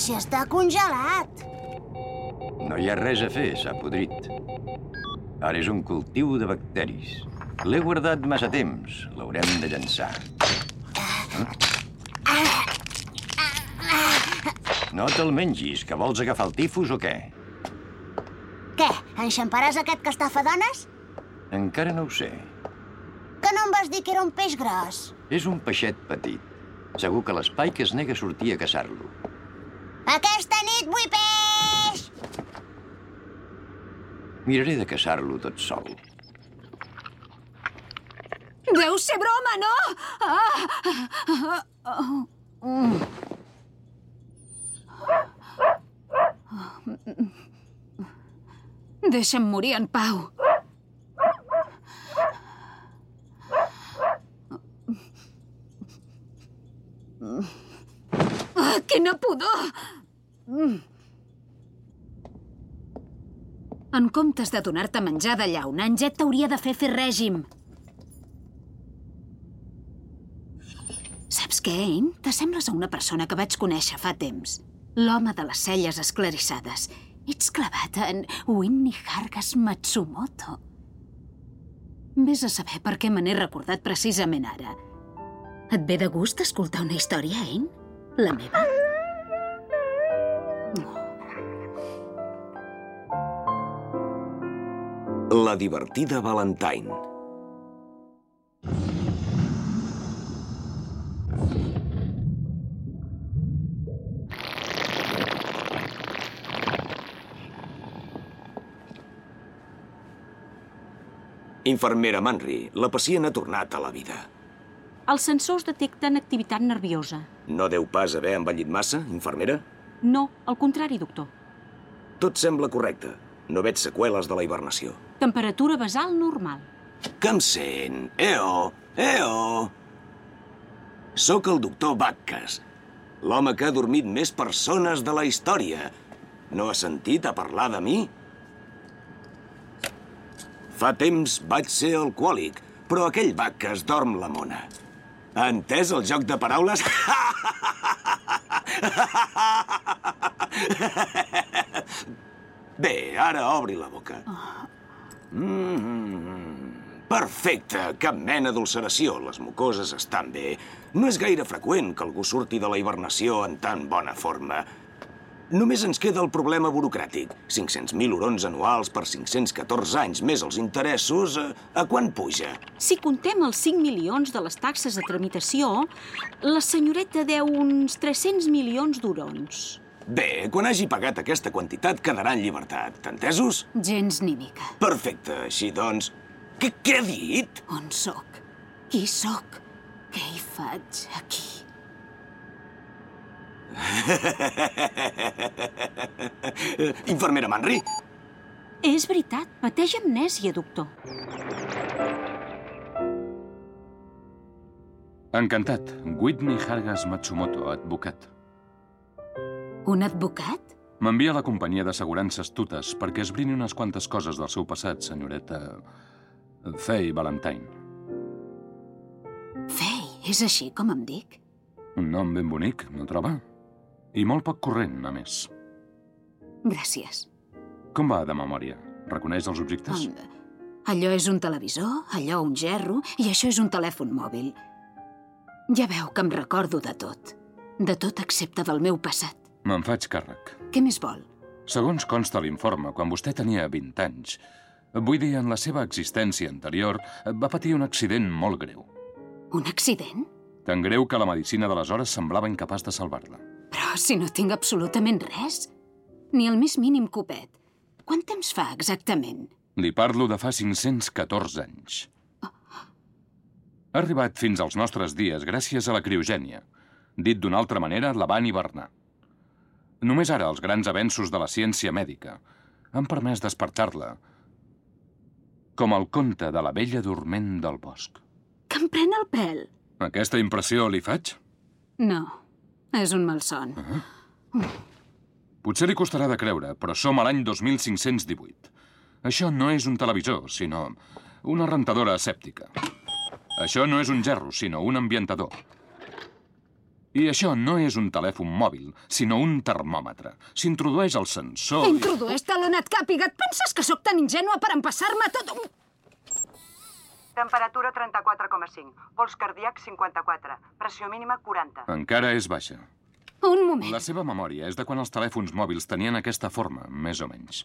Si està congelat. No hi ha res a fer, s'ha podrit. Ara és un cultiu de bacteris. L'he guardat massa temps. L'haurem de llançar. No te'l mengis, que vols agafar el tifus o què? Què, enxamparàs aquest que estafa dones? Encara no ho sé. Que no em vas dir que era un peix gros? És un peixet petit. Segur que l'espai que es nega a sortir a caçar-lo. Aquesta nit vull peix! Miraré de caçar-lo tot sol. Deu ser broma, no? Ah! Deixa'm morir en pau. Ah, quina pudor! En comptes de donar-te menjar de llauna, en Jet t'hauria de fer fer règim. Saps què, Ain? T'assembles a una persona que vaig conèixer fa temps. L'home de les celles esclarissades. Ets clavat en Winnie Hargas Matsumoto. Vés a saber per què me n'he recordat precisament ara. Et ve de gust escoltar una història, Ain? La meva? La divertida Valentine. Infermera Manri, la pacient ha tornat a la vida. Els sensors detecten activitat nerviosa. No deu pas haver envellit massa, infermera? No, al contrari, doctor. Tot sembla correcte. No veig seqüeles de la hibernació. Temperatura basal normal. Que em sent? Eo! Eo! Sóc el doctor Bacques, l'home que ha dormit més persones de la història. No ha sentit a parlar de mi? Fa temps vaig ser alcohòlic, però aquell Bacques dorm la mona. Ha entès el joc de paraules? Bé, ara obri la boca. Mm, perfecte, cap mena d'ulceració. Les mucoses estan bé. No és gaire freqüent que algú surti de la hibernació en tan bona forma. Només ens queda el problema burocràtic. 500.000 urons anuals per 514 anys, més els interessos, a, a quan puja? Si contem els 5 milions de les taxes de tramitació, la senyoreta deu uns 300 milions d'urons. Bé, quan hagi pagat aquesta quantitat quedarà en llibertat. Entesos? Gens ni mica. Perfecte. Així doncs... Què, què ha dit? On sóc? Qui sóc? Què hi faig aquí? Infermera Manri? És veritat, pateix amnèsia, doctor. Encantat. Whitney Hargas Matsumoto, advocat. Un advocat? M'envia a la companyia d'assegurances Tutes perquè esbrini unes quantes coses del seu passat, senyoreta... Faye Valentine. Fei, és així com em dic? Un nom ben bonic, no troba? I molt poc corrent, a més. Gràcies. Com va de memòria? Reconeix els objectes? Um, allò és un televisor, allò un gerro, i això és un telèfon mòbil. Ja veu que em recordo de tot. De tot excepte del meu passat. Me'n faig càrrec. Què més vol? Segons consta l'informe, quan vostè tenia 20 anys, vull dir, en la seva existència anterior, va patir un accident molt greu. Un accident? Tan greu que la medicina d'aleshores semblava incapaç de salvar-la. Però si no tinc absolutament res. Ni el més mínim copet. Quant temps fa exactament? Li parlo de fa 514 anys. Ha arribat fins als nostres dies gràcies a la criogènia. Dit d'una altra manera, la van hivernar. Només ara els grans avenços de la ciència mèdica han permès despertar-la com el conte de la vella dorment del bosc. Que em pren el pèl. Aquesta impressió li faig? No, és un malson. Potser li costarà de creure, però som a l'any 2518. Això no és un televisor, sinó una rentadora escèptica. Això no és un gerro, sinó un ambientador. I això no és un telèfon mòbil, sinó un termòmetre. S'introdueix el sensor... i- Introdueix talonat càpiga. Et penses que sóc tan ingènua per empassar-me tot un... Temperatura 34,5. Pols cardíac 54. Pressió mínima 40. Encara és baixa. Un moment. La seva memòria és de quan els telèfons mòbils tenien aquesta forma, més o menys.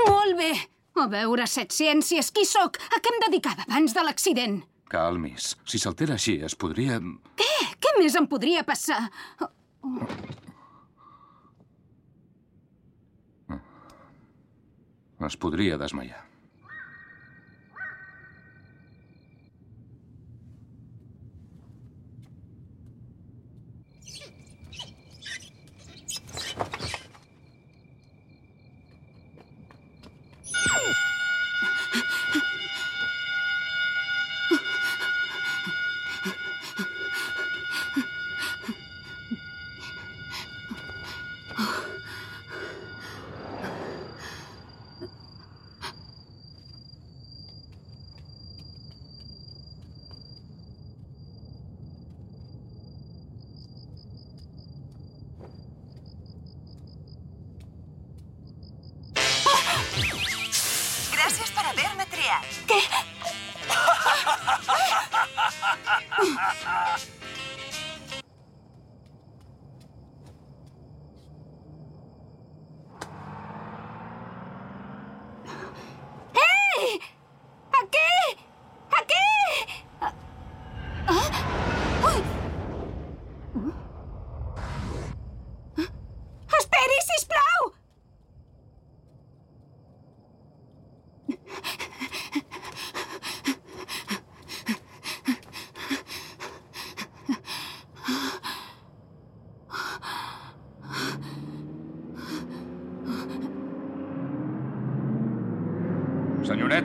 Molt bé. A veure, set ciències, qui sóc? A què em dedicava abans de l'accident? Calmis. Si s'altera així, es podria... Què? Què més em podria passar? es podria desmaiar.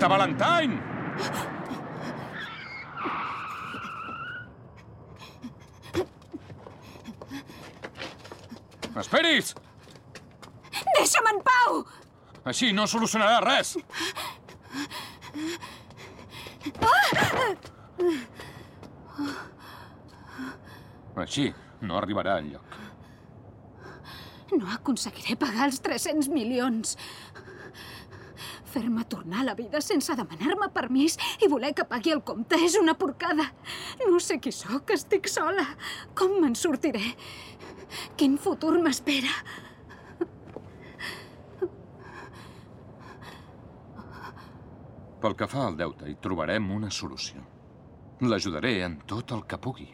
Senyoreta Valentine! Esperis! Deixa'm en pau! Així no solucionarà res. Així no arribarà enlloc. No aconseguiré pagar els 300 milions. Fer-me tornar a la vida sense demanar-me permís i voler que pagui el compte és una porcada. No sé qui sóc, estic sola. Com me'n sortiré? Quin futur m'espera? Pel que fa al deute, hi trobarem una solució. L'ajudaré en tot el que pugui.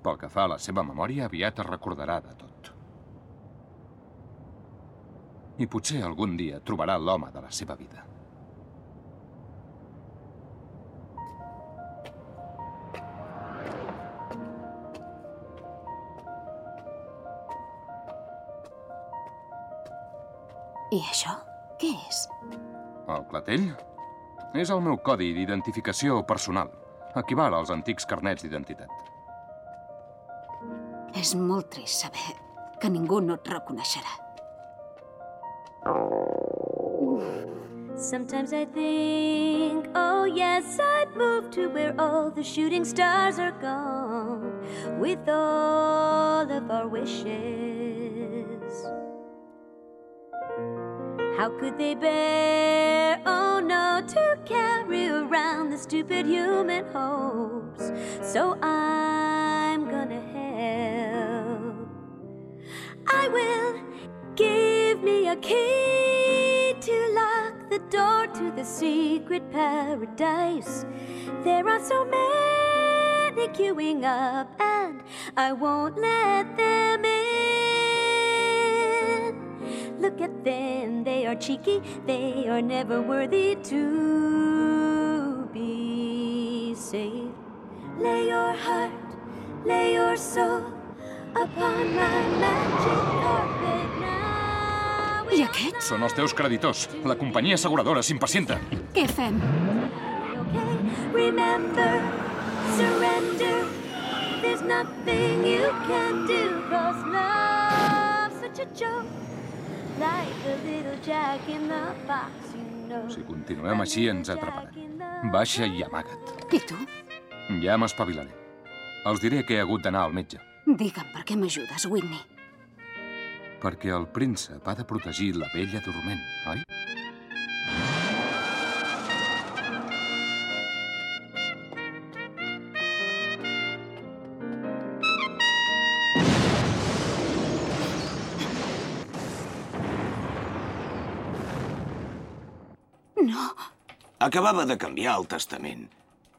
Pel que fa a la seva memòria, aviat es recordarà de tot. I potser algun dia trobarà l'home de la seva vida. I això? Què és? El clatell? És el meu codi d'identificació personal. Equival als antics carnets d'identitat. És molt trist saber que ningú no et reconeixerà. Sometimes I think, oh yes, I'd move to where all the shooting stars are gone with all of our wishes. How could they bear, oh no, to carry around the stupid human hopes? So I'm gonna help. I will give me a key to lock the door to the secret paradise. There are so many queuing up, and I won't let them in. Look at them, they are cheeky, they are never worthy to be saved. Lay your heart, lay your soul upon my magic carpet. I aquests? Són els teus creditors. La companyia asseguradora s'impacienta. Què fem? Okay, remember, surrender. There's nothing you can do, cause love's such a joke. Like a little jack in the box, you know. Si continuem així, ens atraparan. Baixa i amaga't. I tu? Ja m'espavilaré. Els diré que he hagut d'anar al metge, Digue'm per què m'ajudes, Whitney. Perquè el príncep ha de protegir la vella dorment, oi? No, Acabava de canviar el testament.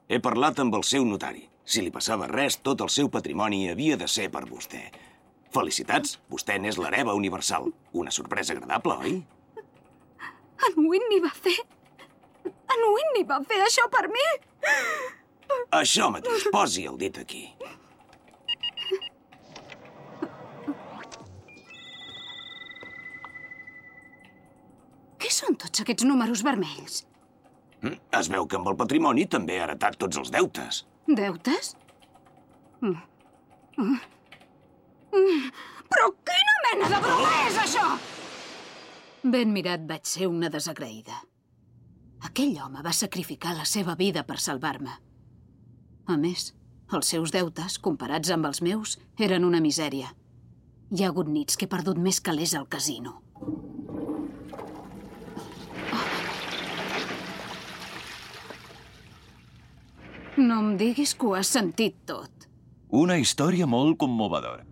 He parlat amb el seu notari. Si li passava res, tot el seu patrimoni havia de ser per vostè. Felicitats, vostè n'és l'hereva universal. Una sorpresa agradable, oi? en Whitney va fer... En Whitney va fer això per mi! Això mateix, posi el dit aquí. Què són tots aquests números vermells? Mm, Es veu que amb el patrimoni també ha heretat tots els deutes. Deutes? Mm. Mm. Mm. Però quina mena de broma és això? Ben mirat vaig ser una desagraïda. Aquell home va sacrificar la seva vida per salvar-me. A més, els seus deutes, comparats amb els meus, eren una misèria. Hi ha hagut nits que he perdut més calés al casino. No em diguis que ho has sentit tot. Una història molt commovedora.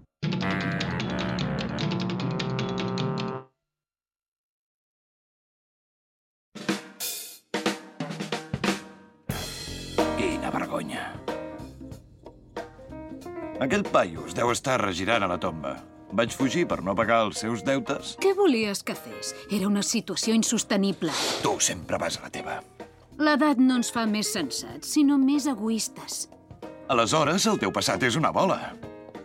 Aquell paio es deu estar regirant a la tomba. Vaig fugir per no pagar els seus deutes. Què volies que fes? Era una situació insostenible. Tu sempre vas a la teva. L'edat no ens fa més sensats, sinó més egoistes. Aleshores, el teu passat és una bola.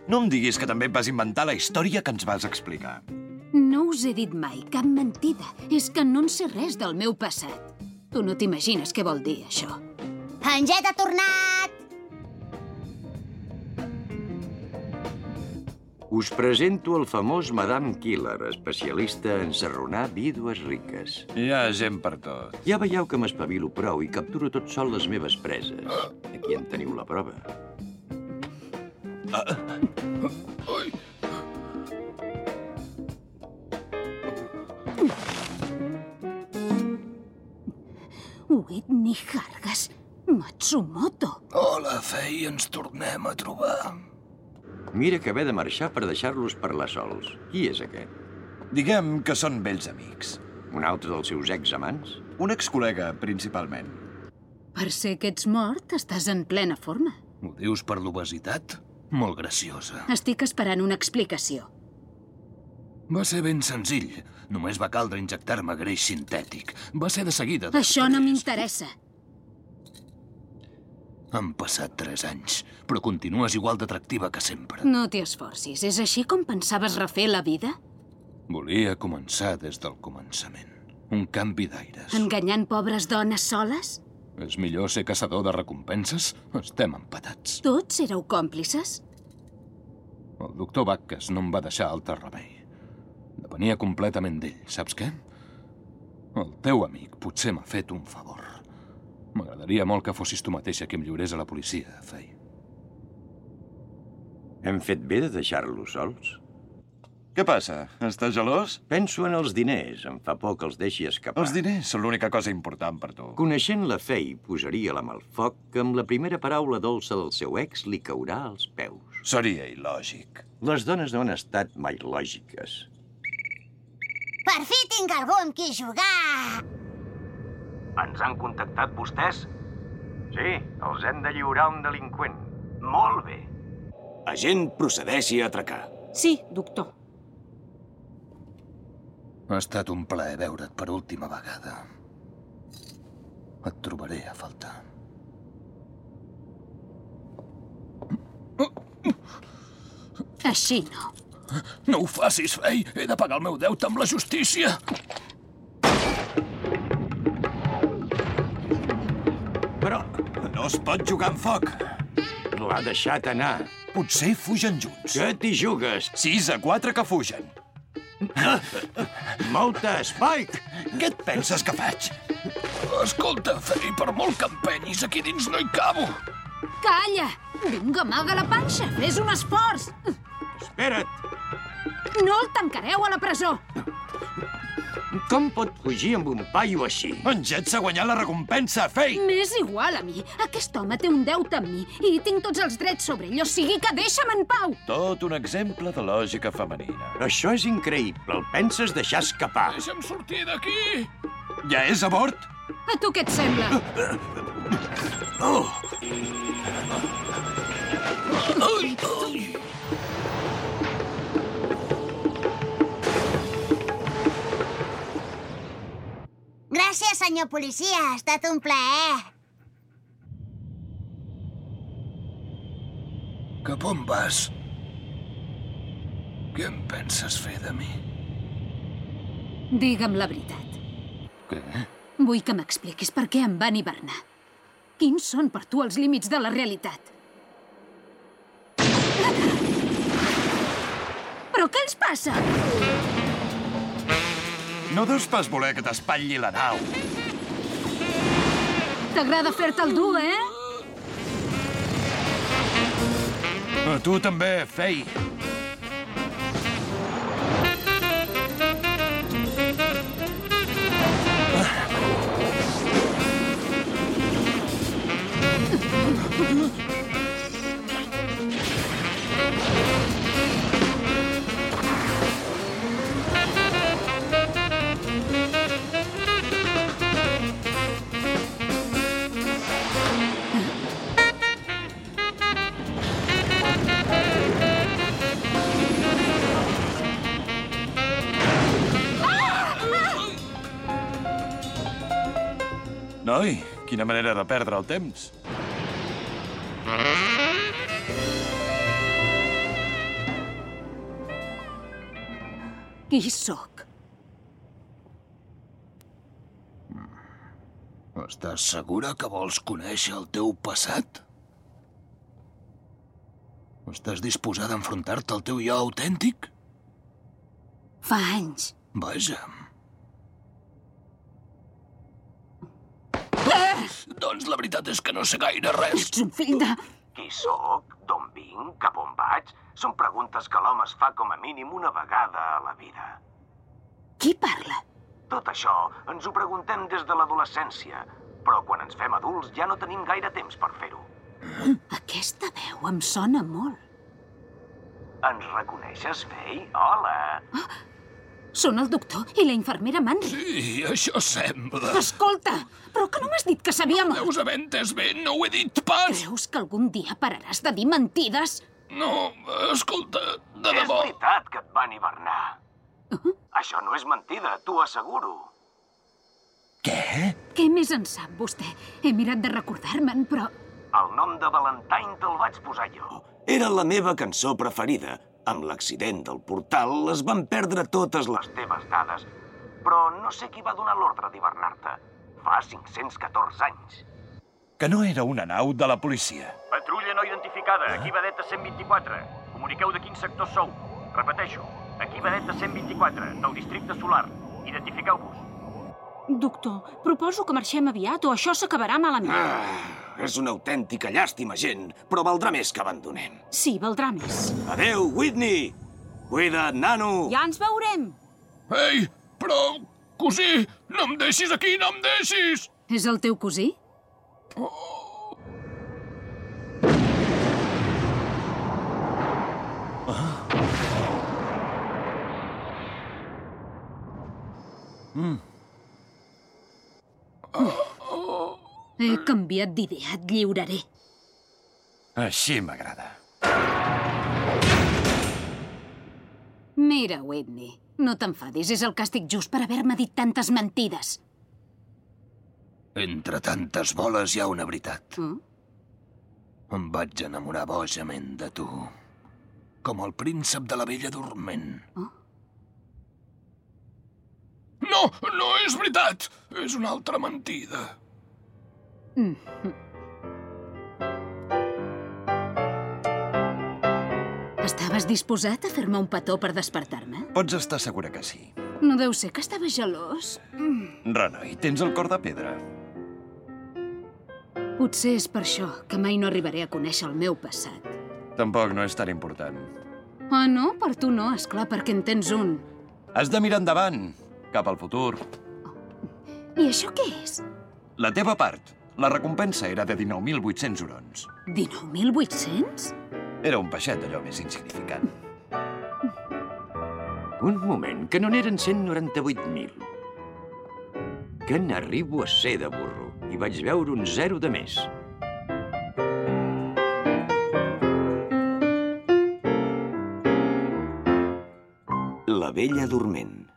No em diguis que també et vas inventar la història que ens vas explicar. No us he dit mai cap mentida. És que no en sé res del meu passat. Tu no t'imagines què vol dir, això. En Jet ha tornat! Us presento el famós Madame Killer, especialista en serronar vídues riques. Hi ha gent per tot. Ja veieu que m'espavilo prou i capturo tot sol les meves preses. Aquí en teniu la prova. Whitney Hargas Matsumoto. Hola, Fei, ens tornem a trobar. Mira que haver de marxar per deixar-los parlar sols. Qui és aquest? Diguem que són vells amics. Un altre dels seus examants? Un excol·lega, principalment. Per ser que ets mort, estàs en plena forma. Ho dius per l'obesitat? Molt graciosa. Estic esperant una explicació. Va ser ben senzill. Només va caldre injectar-me greix sintètic. Va ser de seguida. Això no m'interessa. Han passat tres anys, però continues igual d'atractiva que sempre. No t'hi esforcis. És així com pensaves refer la vida? Volia començar des del començament. Un canvi d'aires. Enganyant pobres dones soles? És millor ser caçador de recompenses? Estem empatats. Tots éreu còmplices? El doctor Bacques no em va deixar altre remei. Depenia completament d'ell, saps què? El teu amic potser m'ha fet un favor. M'agradaria molt que fossis tu mateixa qui em lliurés a la policia, Fei. Hem fet bé de deixar-los sols? Què passa? Estàs gelós? Penso en els diners. Em fa por que els deixi escapar. Els diners són l'única cosa important per tu. Coneixent la Fei, posaria la mà al foc que amb la primera paraula dolça del seu ex li caurà als peus. Seria il·lògic. Les dones no han estat mai lògiques. Per fi tinc algú amb qui jugar! Ens han contactat vostès? Sí, els hem de lliurar un delinqüent. Molt bé. Agent, procedeixi a atracar. Sí, doctor. Ha estat un plaer veure't per última vegada. Et trobaré a faltar. Així no. No ho facis, Fei. He de pagar el meu deute amb la justícia. No es pot jugar amb foc. l'ha deixat anar. Potser fugen junts. Que t'hi jugues? 6 a 4 que fugen. Molta, Spike! Què et penses que faig? Escolta, Fei, per molt que empenyis, aquí dins no hi cabo. Calla! Vinga, amaga la panxa, fes un esforç! Espera't! No el tancareu a la presó! Com pot fugir amb un paio així? En Jet s'ha guanyat la recompensa, Fei! M'és igual a mi. Aquest home té un deute amb mi i tinc tots els drets sobre ell, o sigui que deixa'm en pau! Tot un exemple de lògica femenina. Això és increïble. El penses deixar escapar. Deixa'm sortir d'aquí! Ja és a bord? A tu què et sembla? Oh! Gràcies, senyor policia. Ha estat un plaer. Cap on vas? Què en penses fer de mi? Digue'm la veritat. Què? Vull que m'expliquis per què em van hivernar. Quins són per tu els límits de la realitat? Però què els passa? No deus pas voler que t'espatlli la nau. T'agrada fer-te el dur, eh? A tu també, Fei. quina manera de perdre el temps. Qui sóc? Estàs segura que vols conèixer el teu passat? Estàs disposada a enfrontar-te al teu jo autèntic? Fa anys. Vaja. Doncs la veritat és que no sé gaire res. Ets un fill de... Qui sóc? D'on vinc? Cap on vaig? Són preguntes que l'home es fa com a mínim una vegada a la vida. Qui parla? Tot això ens ho preguntem des de l'adolescència, però quan ens fem adults ja no tenim gaire temps per fer-ho. Aquesta veu em sona molt. Ens reconeixes, Fei? Hola! Són el doctor i la infermera Manri. Sí, això sembla. Escolta, però que no m'has dit que sabíem... Deus haver entès bé, no ho he dit pas. Creus que algun dia pararàs de dir mentides? No, escolta, de És debò. veritat que et van hivernar. Això no és mentida, t'ho asseguro. Què? Què més en sap vostè? He mirat de recordar-me'n, però... El nom de Valentine te'l vaig posar jo. Era la meva cançó preferida. Amb l'accident del portal es van perdre totes les teves dades. Però no sé qui va donar l'ordre d'hivernar-te. Fa 514 anys. Que no era una nau de la policia. Patrulla no identificada, aquí vedeta 124. Comuniqueu de quin sector sou. Repeteixo, aquí vedeta 124, del districte solar. Identifiqueu-vos. Doctor, proposo que marxem aviat o això s'acabarà malament. Ah, és una autèntica llàstima, gent, però valdrà més que abandonem. Sí, valdrà més. Adeu, Whitney! Cuida't, nano! Ja ens veurem! Ei, però, cosí, no em deixis aquí, no em deixis! És el teu cosí? Mm. He canviat d'idea, et lliuraré. Així m'agrada. Mira, Whitney, no t'enfadis, és el càstig just per haver-me dit tantes mentides. Entre tantes boles hi ha una veritat. Mm? Em vaig enamorar bojament de tu. Com el príncep de la vella dorment. Oh? No, no és veritat! És una altra mentida. Mm. Estaves disposat a fer-me un petó per despertar-me? Pots estar segura que sí. No deu ser que estava gelós. Mm. Renoi, tens el cor de pedra. Potser és per això que mai no arribaré a conèixer el meu passat. Tampoc no és tan important. Ah, no? Per tu no, és clar, perquè en tens un. Has de mirar endavant, cap al futur. I això què és? La teva part. La recompensa era de 19.800 hurons. 19.800? Era un peixet d'allò més insignificant. Un moment, que no n'eren 198.000. Que n'arribo a ser de burro. I vaig veure un zero de més. La vella dorment.「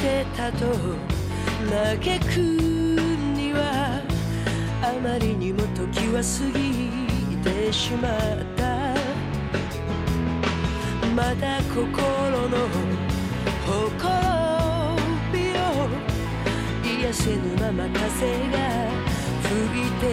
てたと嘆くにはあまりにも時は過ぎてしまった」「まだ心のほころびを癒せぬまま風が吹いて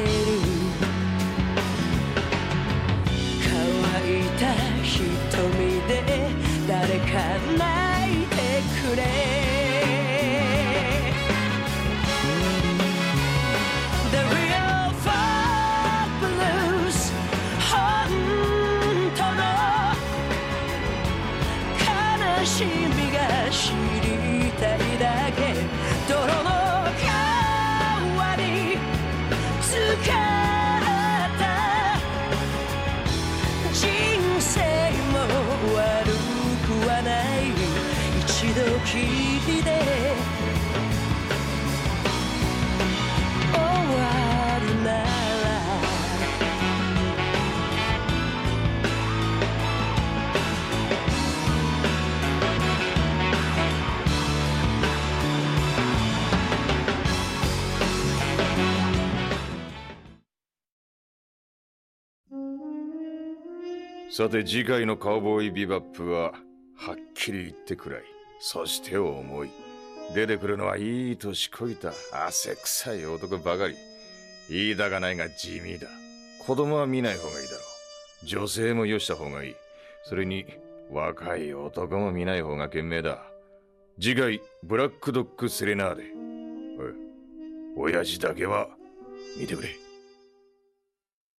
さて次回のカウボーイビバップははっきり言ってくらい。そして重い。出てくるのはいい年こいた汗臭い男ばかり。いいだがないが地味だ。子供は見ない方がいいだろう。女性もよした方がいい。それに若い男も見ない方が賢明だ。次回ブラックドッグセレナーデ。おい親父だけは見てくれ。